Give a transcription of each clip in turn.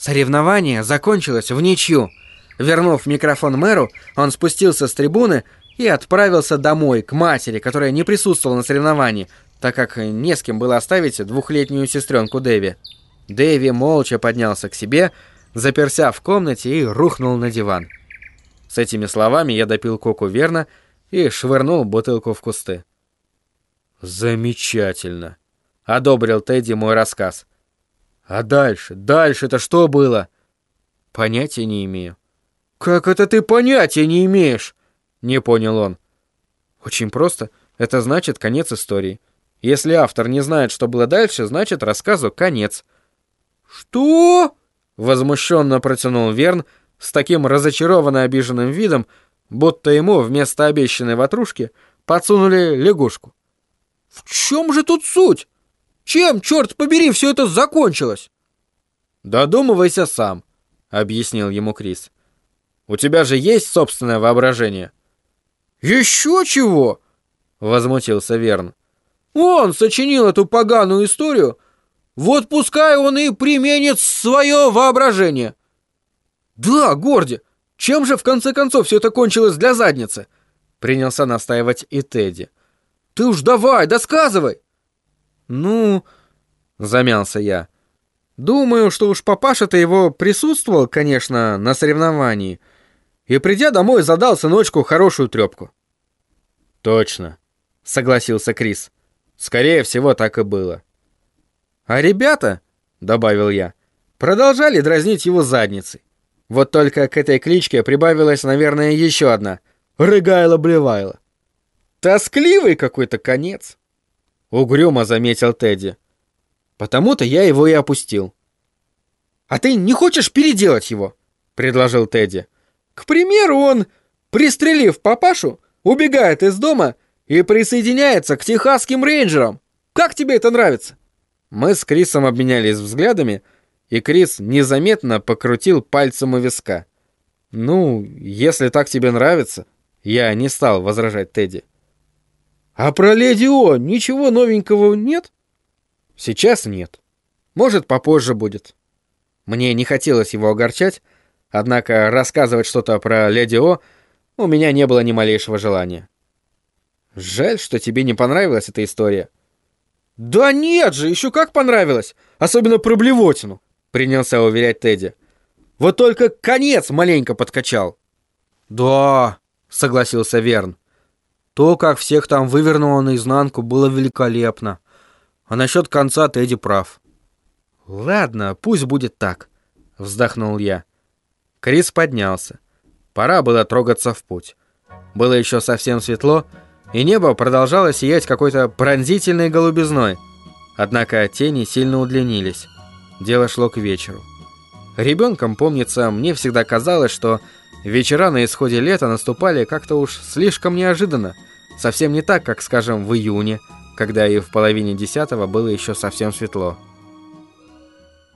Соревнование закончилось в ничью. Вернув микрофон мэру, он спустился с трибуны и отправился домой, к матери, которая не присутствовала на соревновании, так как не с кем было оставить двухлетнюю сестренку Дэви. Дэви молча поднялся к себе, заперся в комнате и рухнул на диван. С этими словами я допил коку верно и швырнул бутылку в кусты. «Замечательно!» — одобрил Тедди мой рассказ. «А дальше? Дальше-то что было?» «Понятия не имею». «Как это ты понятия не имеешь?» — не понял он. «Очень просто. Это значит конец истории. Если автор не знает, что было дальше, значит рассказу конец». «Что?» — возмущенно протянул Верн с таким разочарованно обиженным видом, будто ему вместо обещанной ватрушки подсунули лягушку. «В чем же тут суть? Чем, черт побери, все это закончилось?» «Додумывайся сам», — объяснил ему Крис. «У тебя же есть собственное воображение?» «Еще чего?» — возмутился Верн. «Он сочинил эту поганую историю, вот пускай он и применит свое воображение». «Да, Горди, чем же в конце концов все это кончилось для задницы?» Принялся настаивать и Тедди. «Ты уж давай, досказывай!» «Ну...» — замялся я. «Думаю, что уж папаша-то его присутствовал, конечно, на соревновании, и, придя домой, задал сыночку хорошую трепку». «Точно», — согласился Крис. «Скорее всего, так и было». «А ребята», — добавил я, — продолжали дразнить его задницей. Вот только к этой кличке прибавилась, наверное, еще одна — Рыгайло-блевайло. Тоскливый какой-то конец. Угрюмо заметил Тедди. Потому-то я его и опустил. «А ты не хочешь переделать его?» — предложил Тедди. «К примеру, он, пристрелив папашу, убегает из дома и присоединяется к техасским рейнджерам. Как тебе это нравится?» Мы с Крисом обменялись взглядами, и Крис незаметно покрутил пальцем у виска. «Ну, если так тебе нравится...» Я не стал возражать Тедди. А про Леди О ничего новенького нет? Сейчас нет. Может, попозже будет. Мне не хотелось его огорчать, однако рассказывать что-то про Леди О у меня не было ни малейшего желания. Жаль, что тебе не понравилась эта история. Да нет же, еще как понравилось, особенно про блевотину, принялся уверять Тедди. Вот только конец маленько подкачал. Да, согласился Верн. То, как всех там вывернуло наизнанку, было великолепно. А насчет конца Тедди прав. Ладно, пусть будет так, вздохнул я. Крис поднялся. Пора было трогаться в путь. Было еще совсем светло, и небо продолжало сиять какой-то пронзительной голубизной. Однако тени сильно удлинились. Дело шло к вечеру. Ребенком, помнится, мне всегда казалось, что Вечера на исходе лета наступали как-то уж слишком неожиданно, совсем не так, как, скажем, в июне, когда и в половине десятого было еще совсем светло.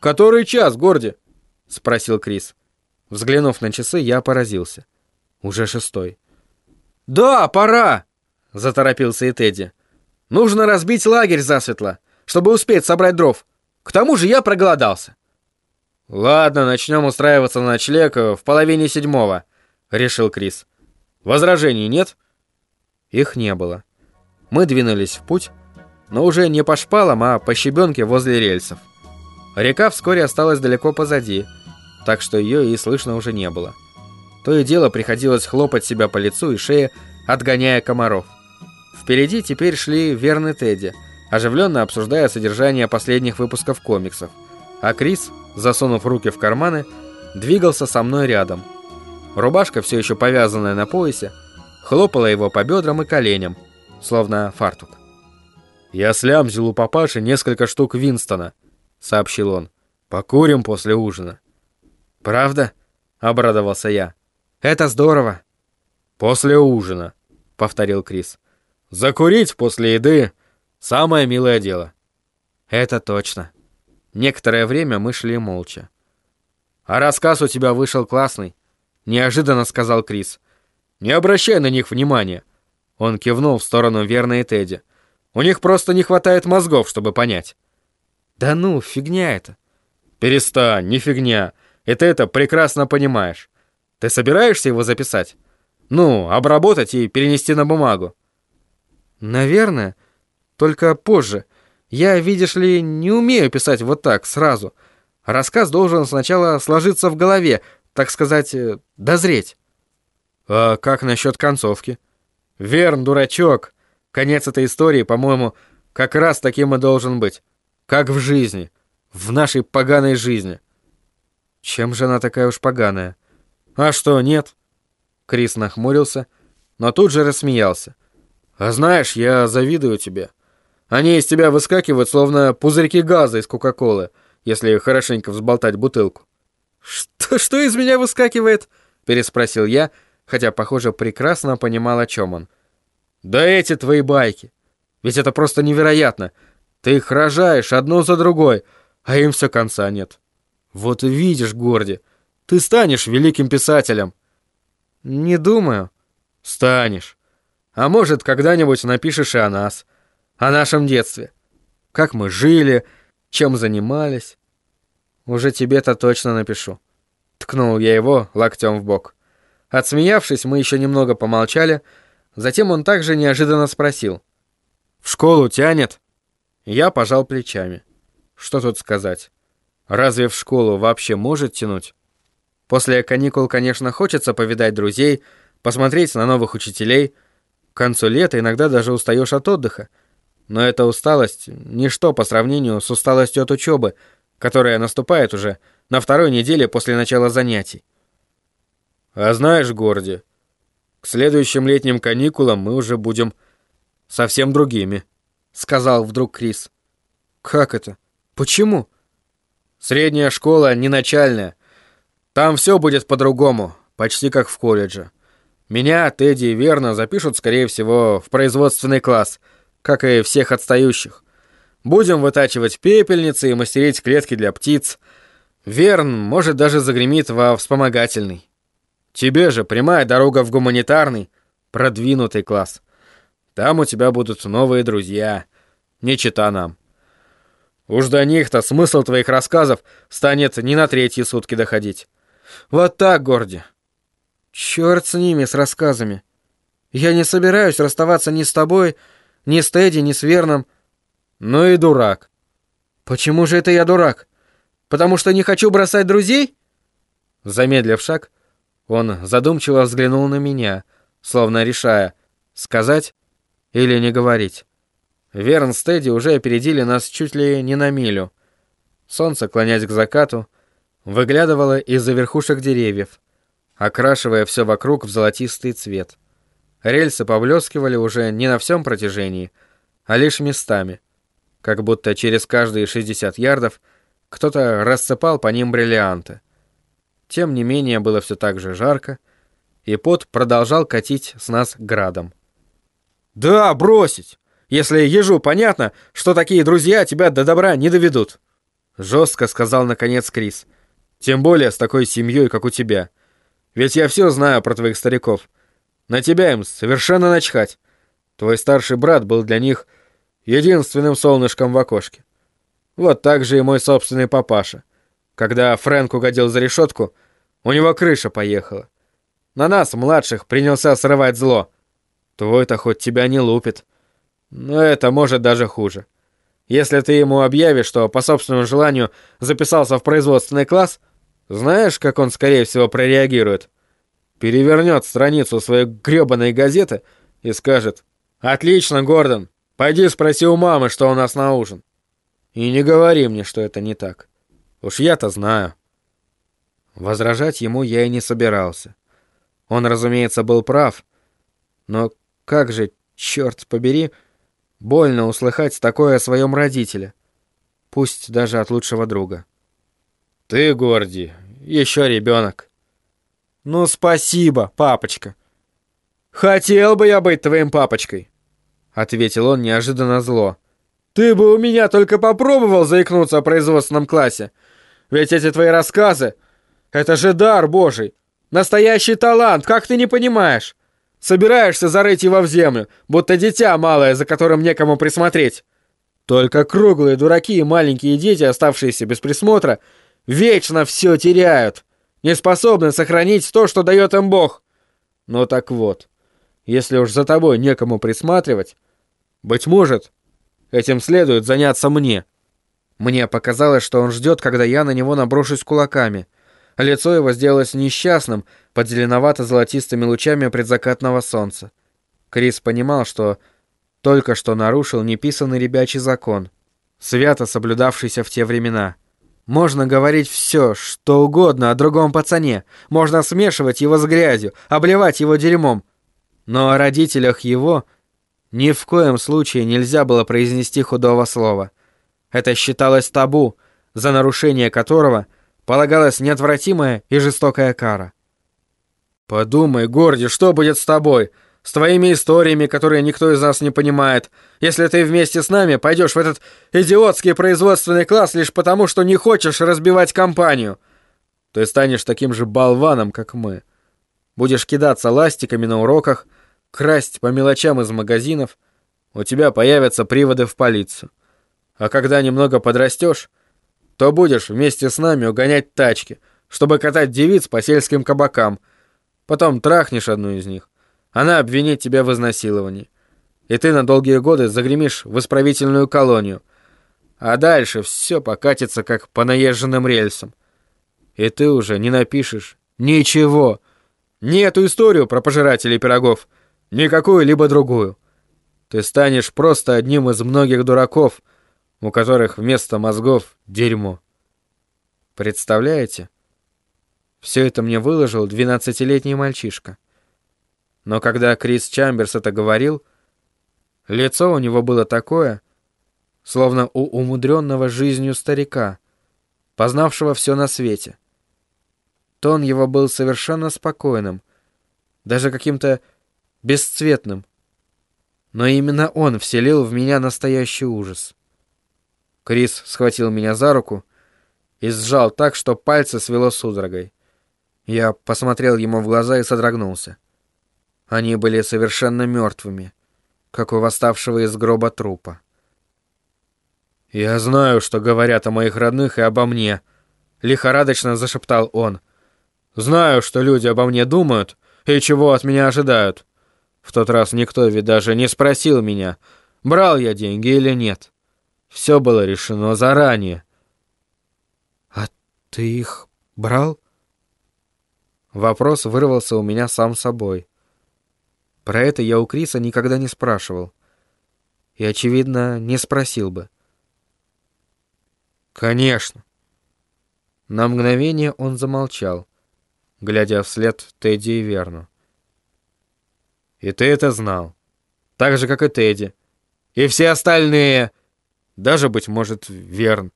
«Который час, Горди?» — спросил Крис. Взглянув на часы, я поразился. Уже шестой. «Да, пора!» — заторопился и Тедди. «Нужно разбить лагерь засветло, чтобы успеть собрать дров. К тому же я проголодался». «Ладно, начнем устраиваться на ночлег в половине седьмого», — решил Крис. «Возражений нет?» Их не было. Мы двинулись в путь, но уже не по шпалам, а по щебенке возле рельсов. Река вскоре осталась далеко позади, так что ее и слышно уже не было. То и дело приходилось хлопать себя по лицу и шее, отгоняя комаров. Впереди теперь шли верный Тедди, оживленно обсуждая содержание последних выпусков комиксов, а Крис засунув руки в карманы, двигался со мной рядом. Рубашка, все еще повязанная на поясе, хлопала его по бедрам и коленям, словно фартук. «Я слямзил у папаши несколько штук Винстона», — сообщил он. «Покурим после ужина». «Правда?» — обрадовался я. «Это здорово». «После ужина», — повторил Крис. «Закурить после еды — самое милое дело». «Это точно». Некоторое время мы шли молча. «А рассказ у тебя вышел классный», — неожиданно сказал Крис. «Не обращай на них внимания». Он кивнул в сторону Верна и Тедди. «У них просто не хватает мозгов, чтобы понять». «Да ну, фигня это. Перестань, не фигня. И ты это прекрасно понимаешь. Ты собираешься его записать? Ну, обработать и перенести на бумагу. Наверное, только позже. Я, видишь ли, не умею писать вот так, сразу. Рассказ должен сначала сложиться в голове, так сказать, э, дозреть. А как насчет концовки? Верн, дурачок. Конец этой истории, по-моему, как раз таким и должен быть. Как в жизни. В нашей поганой жизни. Чем же она такая уж поганая? А что, нет? Крис нахмурился, но тут же рассмеялся. А знаешь, я завидую тебе. Они из тебя выскакивают, словно пузырьки газа из Кока-Колы, если хорошенько взболтать бутылку. «Что, что из меня выскакивает?» — переспросил я, хотя, похоже, прекрасно понимал, о чем он. «Да эти твои байки! Ведь это просто невероятно! Ты их рожаешь одну за другой, а им все конца нет. Вот видишь, Горди, ты станешь великим писателем!» «Не думаю». «Станешь. А может, когда-нибудь напишешь и о нас, о нашем детстве. Как мы жили, чем занимались». «Уже тебе-то точно напишу». Ткнул я его локтем в бок. Отсмеявшись, мы еще немного помолчали, затем он также неожиданно спросил. «В школу тянет?» Я пожал плечами. Что тут сказать? Разве в школу вообще может тянуть? После каникул, конечно, хочется повидать друзей, посмотреть на новых учителей. К концу лета иногда даже устаешь от отдыха. Но эта усталость — ничто по сравнению с усталостью от учебы, которая наступает уже на второй неделе после начала занятий. А знаешь, Горди, к следующим летним каникулам мы уже будем совсем другими, сказал вдруг Крис. Как это? Почему? Средняя школа не начальная. Там все будет по-другому, почти как в колледже. Меня, Тедди и Верна запишут, скорее всего, в производственный класс, как и всех отстающих. Будем вытачивать пепельницы и мастерить клетки для птиц. Верн, может, даже загремит во вспомогательный. Тебе же прямая дорога в гуманитарный, продвинутый класс. Там у тебя будут новые друзья. Не чита нам. Уж до них-то смысл твоих рассказов станет не на третьи сутки доходить. Вот так, Горди. Черт с ними, с рассказами. Я не собираюсь расставаться ни с тобой, ни с Тедди, ни с Верном. Ну и дурак. Почему же это я дурак? Потому что не хочу бросать друзей? Замедлив шаг, он задумчиво взглянул на меня, словно решая, сказать или не говорить. Верн с Тедди уже опередили нас чуть ли не на милю. Солнце, клонясь к закату, выглядывало из-за верхушек деревьев, окрашивая все вокруг в золотистый цвет. Рельсы поблескивали уже не на всем протяжении, а лишь местами, как будто через каждые 60 ярдов кто-то рассыпал по ним бриллианты. Тем не менее было все так же жарко, и пот продолжал катить с нас градом. «Да, бросить! Если ежу понятно, что такие друзья тебя до добра не доведут!» Жестко сказал наконец Крис. «Тем более с такой семьей, как у тебя. Ведь я все знаю про твоих стариков. На тебя им совершенно начхать. Твой старший брат был для них единственным солнышком в окошке. Вот так же и мой собственный папаша. Когда Фрэнк угодил за решетку, у него крыша поехала. На нас, младших, принялся срывать зло. Твой-то хоть тебя не лупит. Но это может даже хуже. Если ты ему объявишь, что по собственному желанию записался в производственный класс, знаешь, как он, скорее всего, прореагирует? Перевернет страницу своей грёбаной газеты и скажет «Отлично, Гордон, пойди спроси у мамы, что у нас на ужин». И не говори мне, что это не так. Уж я-то знаю. Возражать ему я и не собирался. Он, разумеется, был прав. Но как же, черт побери, больно услыхать такое о своем родителе. Пусть даже от лучшего друга. Ты, Горди, еще ребенок. Ну, спасибо, папочка. Хотел бы я быть твоим папочкой, ответил он неожиданно зло. Ты бы у меня только попробовал заикнуться о производственном классе. Ведь эти твои рассказы — это же дар божий. Настоящий талант, как ты не понимаешь? Собираешься зарыть его в землю, будто дитя малое, за которым некому присмотреть. Только круглые дураки и маленькие дети, оставшиеся без присмотра, Вечно все теряют. Не способны сохранить то, что дает им Бог. Ну так вот, если уж за тобой некому присматривать, быть может, этим следует заняться мне. Мне показалось, что он ждет, когда я на него наброшусь кулаками. Лицо его сделалось несчастным под зеленовато-золотистыми лучами предзакатного солнца. Крис понимал, что только что нарушил неписанный ребячий закон, свято соблюдавшийся в те времена. Можно говорить все, что угодно о другом пацане, можно смешивать его с грязью, обливать его дерьмом. Но о родителях его ни в коем случае нельзя было произнести худого слова. Это считалось табу, за нарушение которого полагалась неотвратимая и жестокая кара. «Подумай, Горди, что будет с тобой?» С твоими историями, которые никто из нас не понимает, если ты вместе с нами пойдешь в этот идиотский производственный класс лишь потому, что не хочешь разбивать компанию. Ты станешь таким же болваном, как мы. Будешь кидаться ластиками на уроках, красть по мелочам из магазинов, у тебя появятся приводы в полицию. А когда немного подрастешь, то будешь вместе с нами угонять тачки, чтобы катать девиц по сельским кабакам. Потом трахнешь одну из них, она обвинит тебя в изнасиловании. И ты на долгие годы загремишь в исправительную колонию. А дальше все покатится, как по наезженным рельсам. И ты уже не напишешь ничего. Ни эту историю про пожирателей пирогов, ни какую-либо другую. Ты станешь просто одним из многих дураков, у которых вместо мозгов дерьмо. Представляете? Все это мне выложил двенадцатилетний мальчишка. Но когда Крис Чамберс это говорил, лицо у него было такое, словно у умудренного жизнью старика, познавшего все на свете. Тон его был совершенно спокойным, даже каким-то бесцветным. Но именно он вселил в меня настоящий ужас. Крис схватил меня за руку и сжал так, что пальцы свело судорогой. Я посмотрел ему в глаза и содрогнулся. Они были совершенно мертвыми, как у восставшего из гроба трупа. «Я знаю, что говорят о моих родных и обо мне», — лихорадочно зашептал он. «Знаю, что люди обо мне думают и чего от меня ожидают. В тот раз никто ведь даже не спросил меня, брал я деньги или нет. Все было решено заранее». «А ты их брал?» Вопрос вырвался у меня сам собой. Про это я у Криса никогда не спрашивал. И, очевидно, не спросил бы. «Конечно». На мгновение он замолчал, глядя вслед Тедди и Верну. «И ты это знал. Так же, как и Тедди. И все остальные. Даже, быть может, Верн».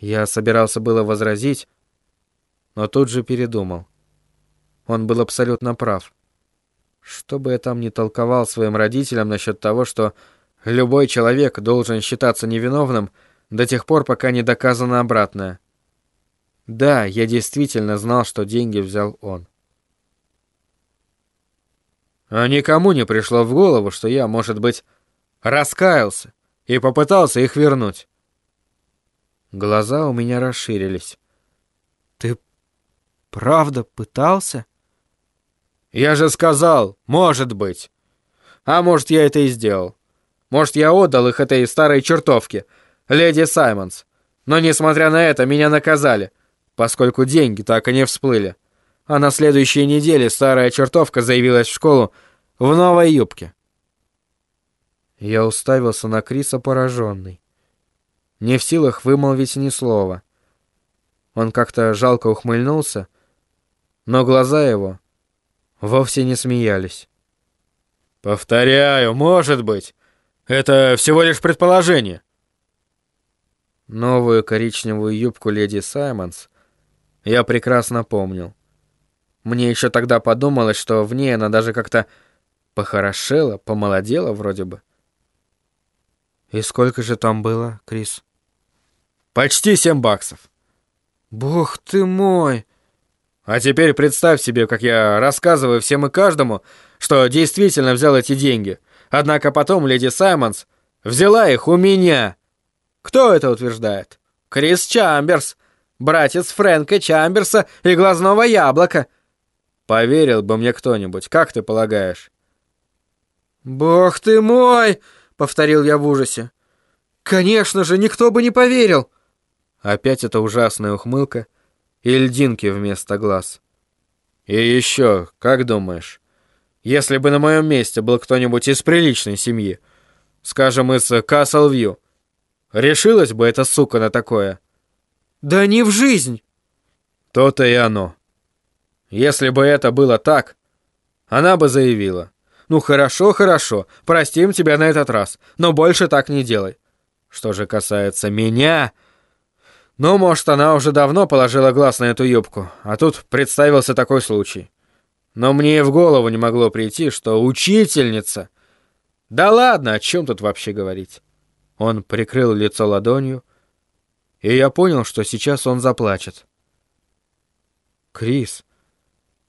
Я собирался было возразить, но тут же передумал. Он был абсолютно прав. Что бы я там ни толковал своим родителям насчет того, что любой человек должен считаться невиновным до тех пор, пока не доказано обратное. Да, я действительно знал, что деньги взял он. А никому не пришло в голову, что я, может быть, раскаялся и попытался их вернуть. Глаза у меня расширились. «Ты правда пытался?» Я же сказал, может быть. А может, я это и сделал. Может, я отдал их этой старой чертовке, леди Саймонс. Но, несмотря на это, меня наказали, поскольку деньги так и не всплыли. А на следующей неделе старая чертовка заявилась в школу в новой юбке. Я уставился на Криса пораженный. Не в силах вымолвить ни слова. Он как-то жалко ухмыльнулся, но глаза его вовсе не смеялись. «Повторяю, может быть. Это всего лишь предположение». Новую коричневую юбку леди Саймонс я прекрасно помнил. Мне еще тогда подумалось, что в ней она даже как-то похорошела, помолодела вроде бы. «И сколько же там было, Крис?» «Почти семь баксов». «Бог ты мой!» А теперь представь себе, как я рассказываю всем и каждому, что действительно взял эти деньги. Однако потом леди Саймонс взяла их у меня. Кто это утверждает? Крис Чамберс. Братец Фрэнка Чамберса и глазного яблока. Поверил бы мне кто-нибудь, как ты полагаешь? «Бог ты мой!» — повторил я в ужасе. «Конечно же, никто бы не поверил!» Опять эта ужасная ухмылка и льдинки вместо глаз. И еще, как думаешь, если бы на моем месте был кто-нибудь из приличной семьи, скажем, из Каслвью, решилась бы эта сука на такое? Да не в жизнь! То-то и оно. Если бы это было так, она бы заявила. Ну хорошо, хорошо, простим тебя на этот раз, но больше так не делай. Что же касается меня... Ну, может, она уже давно положила глаз на эту юбку, а тут представился такой случай. Но мне и в голову не могло прийти, что учительница... Да ладно, о чем тут вообще говорить? Он прикрыл лицо ладонью, и я понял, что сейчас он заплачет. «Крис,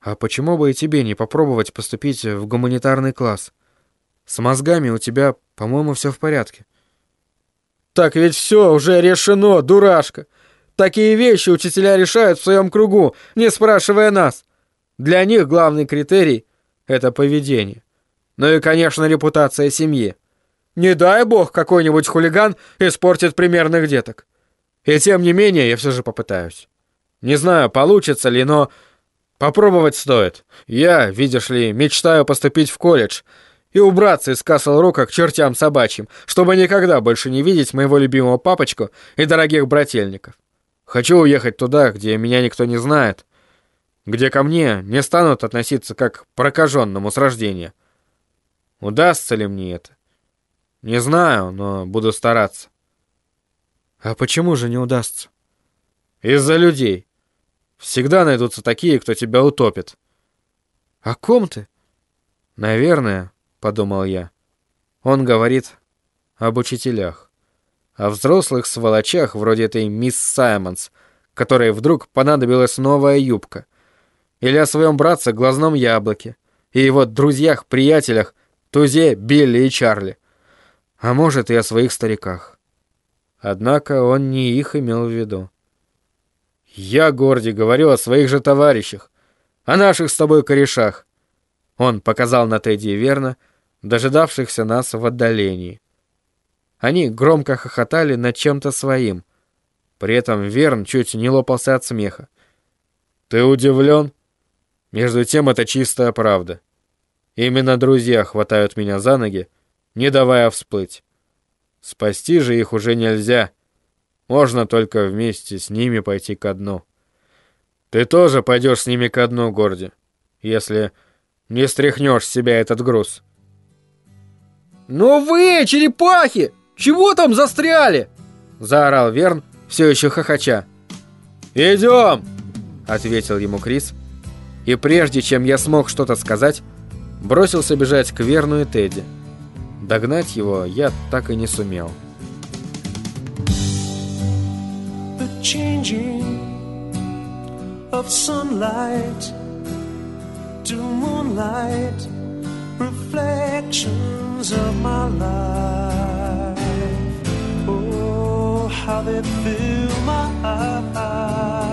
а почему бы и тебе не попробовать поступить в гуманитарный класс? С мозгами у тебя, по-моему, все в порядке». «Так ведь все уже решено, дурашка. Такие вещи учителя решают в своем кругу, не спрашивая нас. Для них главный критерий — это поведение. Ну и, конечно, репутация семьи. Не дай бог какой-нибудь хулиган испортит примерных деток. И тем не менее я все же попытаюсь. Не знаю, получится ли, но попробовать стоит. Я, видишь ли, мечтаю поступить в колледж — и убраться из Касл-Рока к чертям собачьим, чтобы никогда больше не видеть моего любимого папочку и дорогих брательников. Хочу уехать туда, где меня никто не знает, где ко мне не станут относиться как к прокаженному с рождения. Удастся ли мне это? Не знаю, но буду стараться. А почему же не удастся? Из-за людей. Всегда найдутся такие, кто тебя утопит. О ком ты? Наверное, — подумал я. Он говорит об учителях. О взрослых сволочах, вроде этой мисс Саймонс, которой вдруг понадобилась новая юбка. Или о своем братце Глазном Яблоке и его друзьях-приятелях Тузе, Билли и Чарли. А может, и о своих стариках. Однако он не их имел в виду. Я, Горди, говорю о своих же товарищах, о наших с тобой корешах. Он показал на Тедди верно, дожидавшихся нас в отдалении. Они громко хохотали над чем-то своим. При этом Верн чуть не лопался от смеха. «Ты удивлен?» Между тем это чистая правда. Именно друзья хватают меня за ноги, не давая всплыть. Спасти же их уже нельзя. Можно только вместе с ними пойти ко дну. Ты тоже пойдешь с ними ко дну, Горди, если не стряхнешь с себя этот груз. «Ну вы, черепахи! Чего там застряли?» Заорал Верн, все еще хохоча. «Идем!» — ответил ему Крис. И прежде чем я смог что-то сказать, бросился бежать к Верну и Тедди. Догнать его я так и не сумел. The changing of sunlight to moonlight reflections of my life. how they fill my eyes.